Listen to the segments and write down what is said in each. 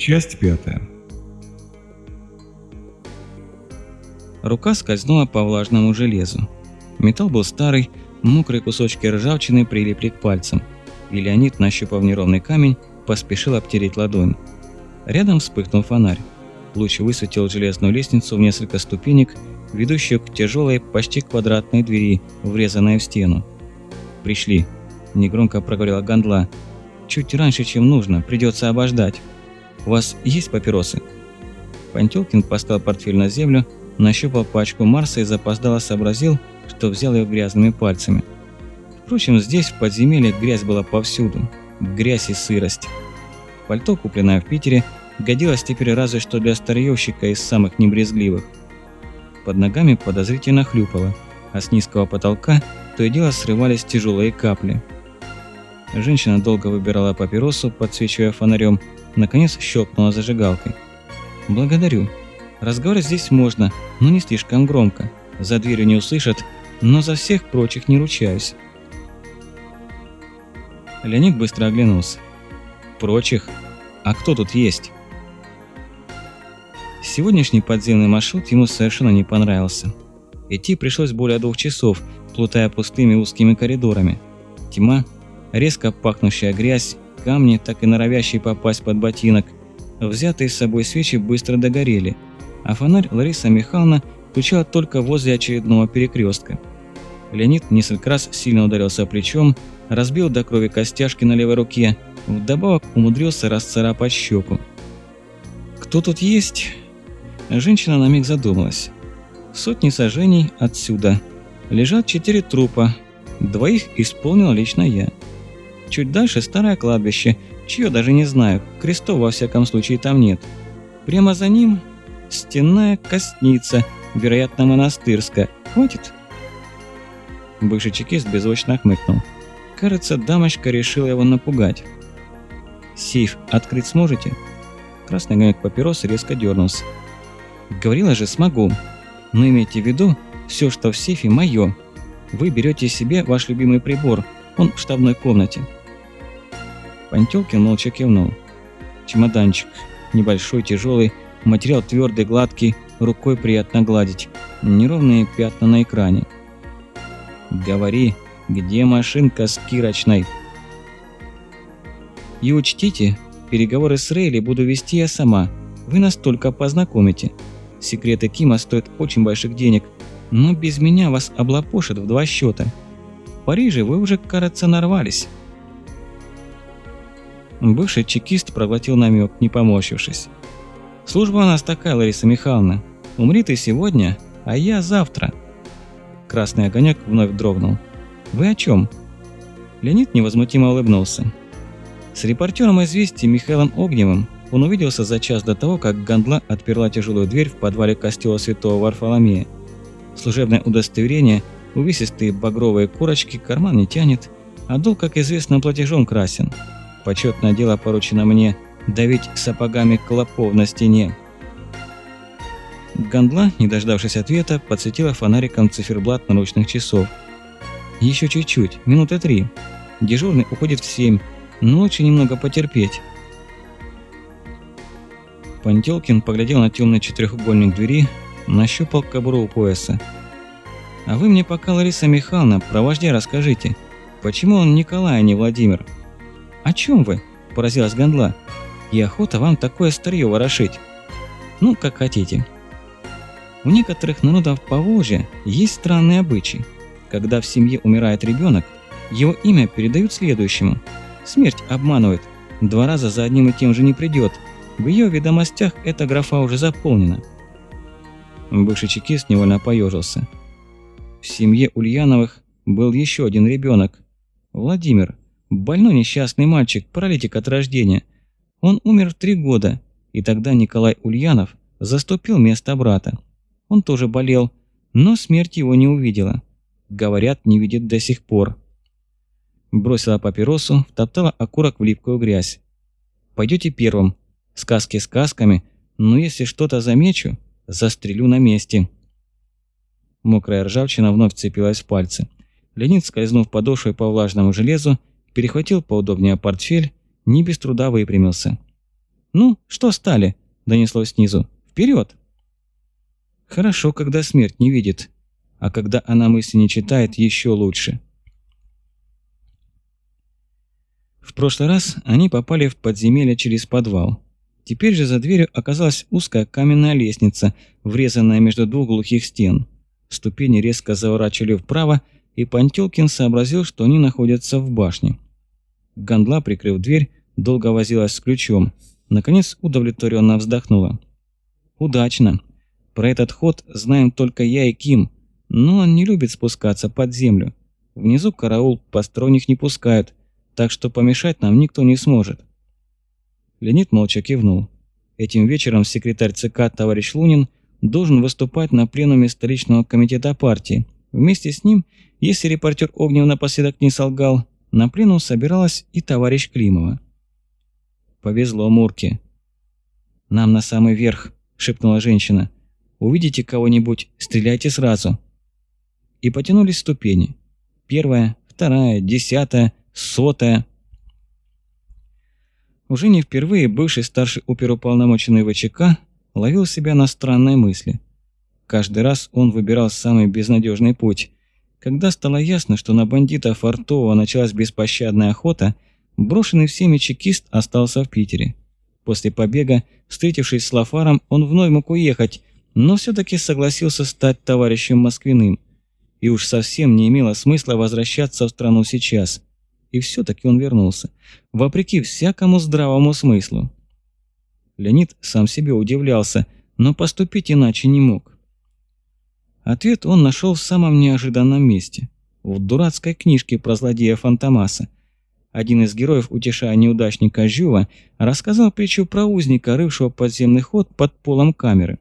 Часть пятая. Рука скользнула по влажному железу. Металл был старый, мокрые кусочки ржавчины прилипли к пальцам, и Леонид, нащупав неровный камень, поспешил обтереть ладонь. Рядом вспыхнул фонарь. Луч высветил железную лестницу в несколько ступенек, ведущую к тяжелой, почти квадратной двери, врезанной в стену. «Пришли», – негромко проговорила Гандла. «Чуть раньше, чем нужно, придется обождать. У вас есть папиросы?» Пантелкин поставил портфель на землю, нащупал пачку Марса и запоздало сообразил, что взял ее грязными пальцами. Впрочем, здесь, в подземелье, грязь была повсюду. Грязь и сырость. Пальто, купленное в Питере, годилось теперь разве что для старьевщика из самых небрезгливых. Под ногами подозрительно хлюпало, а с низкого потолка то и дело срывались тяжелые капли. Женщина долго выбирала папиросу, подсвечивая фонарем, наконец щелкнула зажигалкой. «Благодарю. Разговаривать здесь можно, но не слишком громко. За дверью не услышат, но за всех прочих не ручаюсь». Леонид быстро оглянулся. «Прочих? А кто тут есть?» Сегодняшний подземный маршрут ему совершенно не понравился. Идти пришлось более двух часов, плутая пустыми узкими коридорами. Тьма, резко пахнущая грязь, камни, так и норовящие попасть под ботинок. Взятые с собой свечи быстро догорели, а фонарь Лариса Михайловна включала только возле очередного перекрестка. Леонид несколько раз сильно ударился плечом, разбил до крови костяшки на левой руке, вдобавок умудрился расцарапать щеку. «Кто тут есть?» Женщина на миг задумалась. Сотни сажений отсюда. Лежат четыре трупа. Двоих исполнил лично я. Чуть дальше старое кладбище, чье даже не знаю, крестов во всяком случае там нет. Прямо за ним стенная костница, вероятно монастырская. Хватит? Бывший чекист беззвучно хмыкнул. Кажется, дамочка решила его напугать. «Сейф открыть сможете?» Красный огонек папиросы резко дернулся. Говорила же, смогу. Но имейте в виду, все, что в сейфе, мое. Вы берете себе ваш любимый прибор, он в штабной комнате. Пантелкин молча кивнул. Чемоданчик. Небольшой, тяжелый, материал твердый, гладкий, рукой приятно гладить. Неровные пятна на экране. «Говори, где машинка с кирочной?» «И учтите, переговоры с Рейли буду вести я сама. Вы нас только познакомите. Секреты Кима стоят очень больших денег, но без меня вас облапошат в два счета. В Париже вы уже, кажется, нарвались». Бывший чекист проглотил намек, не поморщившись. «Служба у нас такая, Лариса Михайловна. Умри ты сегодня, а я завтра». Красный огонек вновь дрогнул. «Вы о чем? Леонид невозмутимо улыбнулся. С репортером известий Михаилом Огневым он увиделся за час до того, как Гандла отперла тяжелую дверь в подвале костела святого Варфоломея. Служебное удостоверение, увесистые багровые корочки, карман не тянет, а долг, как известно, платежом красен. Почетное дело поручено мне давить сапогами клопов на стене. Гандла, не дождавшись ответа, подсветила фонариком циферблат наручных часов. Еще чуть-чуть, минуты три. Дежурный уходит в семь, но лучше немного потерпеть. Пантелкин поглядел на темный четырехугольник двери, нащупал кобуру у пояса. «А вы мне пока, Лариса Михайловна, про вождя расскажите. Почему он Николай, а не Владимир?» «О чем вы?» – поразилась Гондла. «И охота вам такое старье ворошить». «Ну, как хотите». У некоторых народов Поволжья есть странный обычай. Когда в семье умирает ребенок, его имя передают следующему. Смерть обманывает. Два раза за одним и тем же не придет – в ее ведомостях эта графа уже заполнена. Бывший чекист невольно поежился. В семье Ульяновых был еще один ребенок. Владимир. Больной несчастный мальчик, паралитик от рождения. Он умер в три года, и тогда Николай Ульянов заступил место брата. Он тоже болел, но смерть его не увидела. Говорят, не видит до сих пор. Бросила папиросу, втоптала окурок в липкую грязь. «Пойдете первым», Сказки сказками, но если что-то замечу, застрелю на месте. Мокрая ржавчина вновь цепилась в пальцы. Леонид, скользнув подошвой по влажному железу, перехватил поудобнее портфель, не без труда выпрямился. «Ну, что стали?» – донеслось снизу. «Вперед!» Хорошо, когда смерть не видит, а когда она мысли не читает, еще лучше. В прошлый раз они попали в подземелье через подвал. Теперь же за дверью оказалась узкая каменная лестница, врезанная между двух глухих стен. Ступени резко заворачивали вправо, и Пантелкин сообразил, что они находятся в башне. Гондла, прикрыв дверь, долго возилась с ключом. Наконец удовлетворенно вздохнула. «Удачно. Про этот ход знаем только я и Ким, но он не любит спускаться под землю. Внизу караул посторонних не пускают, так что помешать нам никто не сможет». Леонид молча кивнул. Этим вечером секретарь ЦК товарищ Лунин должен выступать на пленуме столичного комитета партии. Вместе с ним, если репортер Огнев напоследок не солгал, на пленум собиралась и товарищ Климова. Повезло Мурке. «Нам на самый верх», – шепнула женщина. «Увидите кого-нибудь, стреляйте сразу». И потянулись ступени. Первая, вторая, десятая, сотая. Уже не впервые бывший старший оперуполномоченный ВЧК ловил себя на странные мысли. Каждый раз он выбирал самый безнадежный путь. Когда стало ясно, что на бандита Фартова началась беспощадная охота, брошенный всеми чекист остался в Питере. После побега, встретившись с Лафаром, он вновь мог уехать, но все-таки согласился стать товарищем Москвиным. И уж совсем не имело смысла возвращаться в страну сейчас. И все-таки он вернулся, вопреки всякому здравому смыслу. Леонид сам себе удивлялся, но поступить иначе не мог. Ответ он нашел в самом неожиданном месте. В дурацкой книжке про злодея Фантомаса. Один из героев, утешая неудачника Жюва, рассказал притчу про узника, рывшего подземный ход под полом камеры.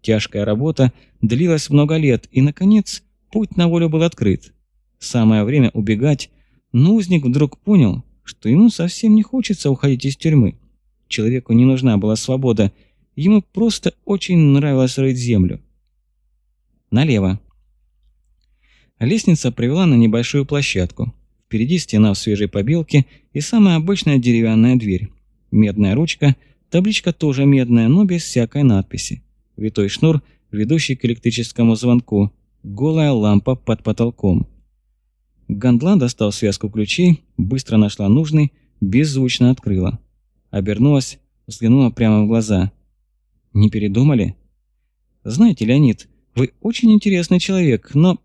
Тяжкая работа длилась много лет, и, наконец, путь на волю был открыт. Самое время убегать, но узник вдруг понял, что ему совсем не хочется уходить из тюрьмы. Человеку не нужна была свобода, ему просто очень нравилось рыть землю. Налево. Лестница привела на небольшую площадку. Впереди стена в свежей побелке и самая обычная деревянная дверь. Медная ручка, табличка тоже медная, но без всякой надписи. Витой шнур, ведущий к электрическому звонку. Голая лампа под потолком. Гандла достал связку ключей, быстро нашла нужный, беззвучно открыла. Обернулась, взглянула прямо в глаза. «Не передумали?» «Знаете, Леонид, вы очень интересный человек, но...»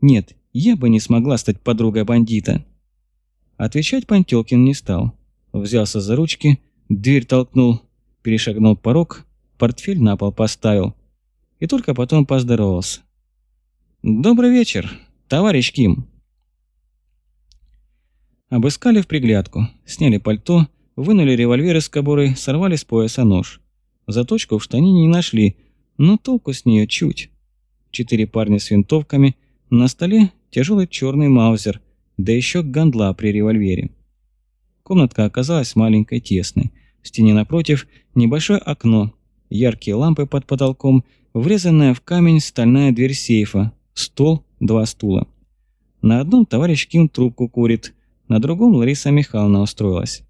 «Нет, я бы не смогла стать подругой бандита». Отвечать Пантелкин не стал. Взялся за ручки, дверь толкнул, перешагнул порог, портфель на пол поставил. И только потом поздоровался. «Добрый вечер!» «Товарищ Ким!» Обыскали в приглядку, сняли пальто, вынули револьвер из кобуры, сорвали с пояса нож. Заточку в штанине не нашли, но толку с нее чуть. Четыре парня с винтовками, на столе тяжелый черный маузер, да еще гандла при револьвере. Комнатка оказалась маленькой, тесной. В стене напротив небольшое окно, яркие лампы под потолком, врезанная в камень стальная дверь сейфа, стол, два стула. На одном товарищ Ким трубку курит, на другом Лариса Михайловна устроилась.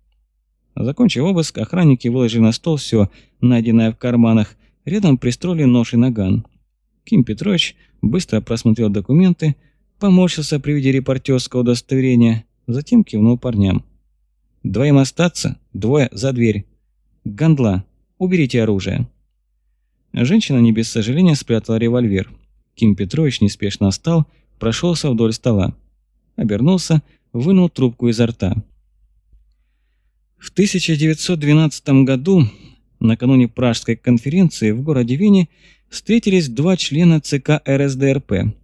Закончив обыск, охранники выложили на стол все, найденное в карманах, рядом пристроили нож и наган. Ким Петрович быстро просмотрел документы, поморщился при виде репортерского удостоверения, затем кивнул парням. «Двоим остаться, двое за дверь. Гандла, уберите оружие». Женщина не без сожаления спрятала револьвер. Ким Петрович неспешно встал, прошелся вдоль стола. Обернулся, вынул трубку изо рта. В 1912 году, накануне Пражской конференции в городе Вене, встретились два члена ЦК РСДРП.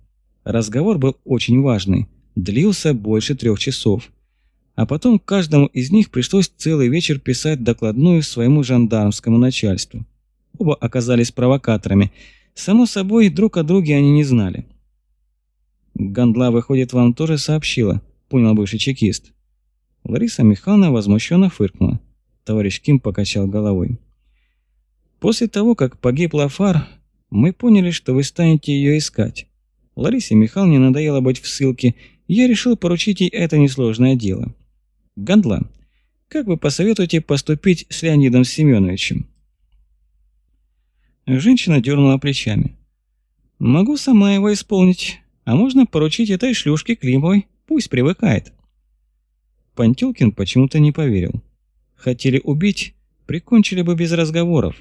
Разговор был очень важный, длился больше трех часов. А потом каждому из них пришлось целый вечер писать докладную своему жандармскому начальству. Оба оказались провокаторами – Само собой, друг о друге они не знали. «Гандла, выходит, вам тоже сообщила», – понял бывший чекист. Лариса Михайловна возмущенно фыркнула. Товарищ Ким покачал головой. «После того, как погиб Лафар, мы поняли, что вы станете ее искать. Ларисе Михайловне надоело быть в ссылке, я решил поручить ей это несложное дело. Гандла, Как вы посоветуете поступить с Леонидом Семеновичем?» Женщина дернула плечами. «Могу сама его исполнить, а можно поручить этой шлюшке Климовой, пусть привыкает». Пантелкин почему-то не поверил. Хотели убить, прикончили бы без разговоров.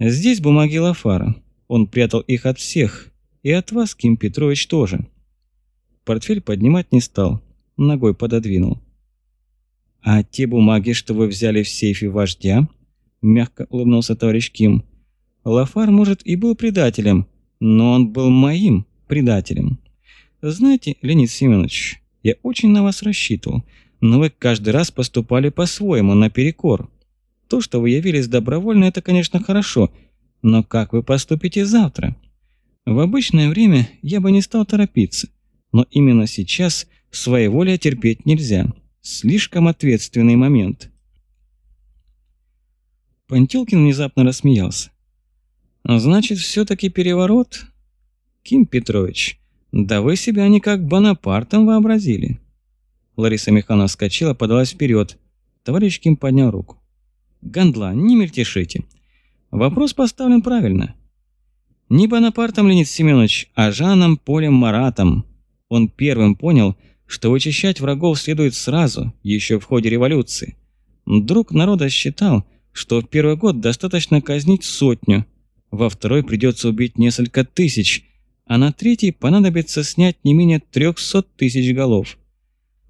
Здесь бумаги Лафара. Он прятал их от всех. И от вас, Ким Петрович, тоже. Портфель поднимать не стал. Ногой пододвинул. «А те бумаги, что вы взяли в сейфе вождя?» Мягко улыбнулся товарищ Ким. «Лафар, может, и был предателем, но он был моим предателем. Знаете, Леонид Семенович, я очень на вас рассчитывал, но вы каждый раз поступали по-своему, наперекор. То, что вы явились добровольно, это, конечно, хорошо, но как вы поступите завтра? В обычное время я бы не стал торопиться, но именно сейчас своеволие терпеть нельзя. Слишком ответственный момент. Пантелкин внезапно рассмеялся. «Значит, все-таки переворот? Ким Петрович, да вы себя не как Бонапартом вообразили». Лариса Михайловна вскочила, подалась вперед. Товарищ Ким поднял руку. «Гандла, не мельтешите. Вопрос поставлен правильно. Не Бонапартом, Леонид Семенович, а Жаном Полем Маратом. Он первым понял, что вычищать врагов следует сразу, еще в ходе революции. Друг народа считал, что в первый год достаточно казнить сотню, во второй придется убить несколько тысяч, а на третий понадобится снять не менее трехсот тысяч голов.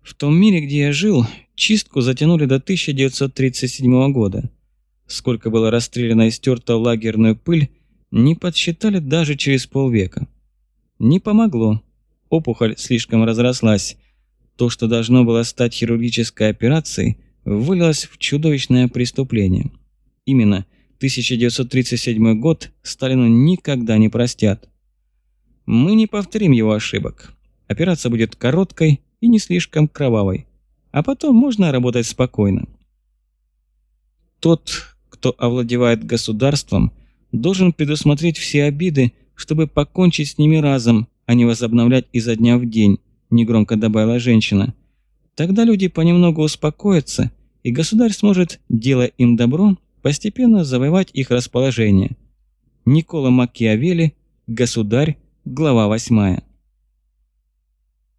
В том мире, где я жил, чистку затянули до 1937 года. Сколько было расстреляно и стерто лагерную пыль, не подсчитали даже через полвека. Не помогло. Опухоль слишком разрослась. То, что должно было стать хирургической операцией, вылилось в чудовищное преступление. Именно 1937 год Сталину никогда не простят. Мы не повторим его ошибок. Операция будет короткой и не слишком кровавой. А потом можно работать спокойно. Тот, кто овладевает государством, должен предусмотреть все обиды, чтобы покончить с ними разом, а не возобновлять изо дня в день, негромко добавила женщина. Тогда люди понемногу успокоятся, и государь сможет, делая им добро, постепенно завоевать их расположение. Никола Макиавелли, государь, глава восьмая.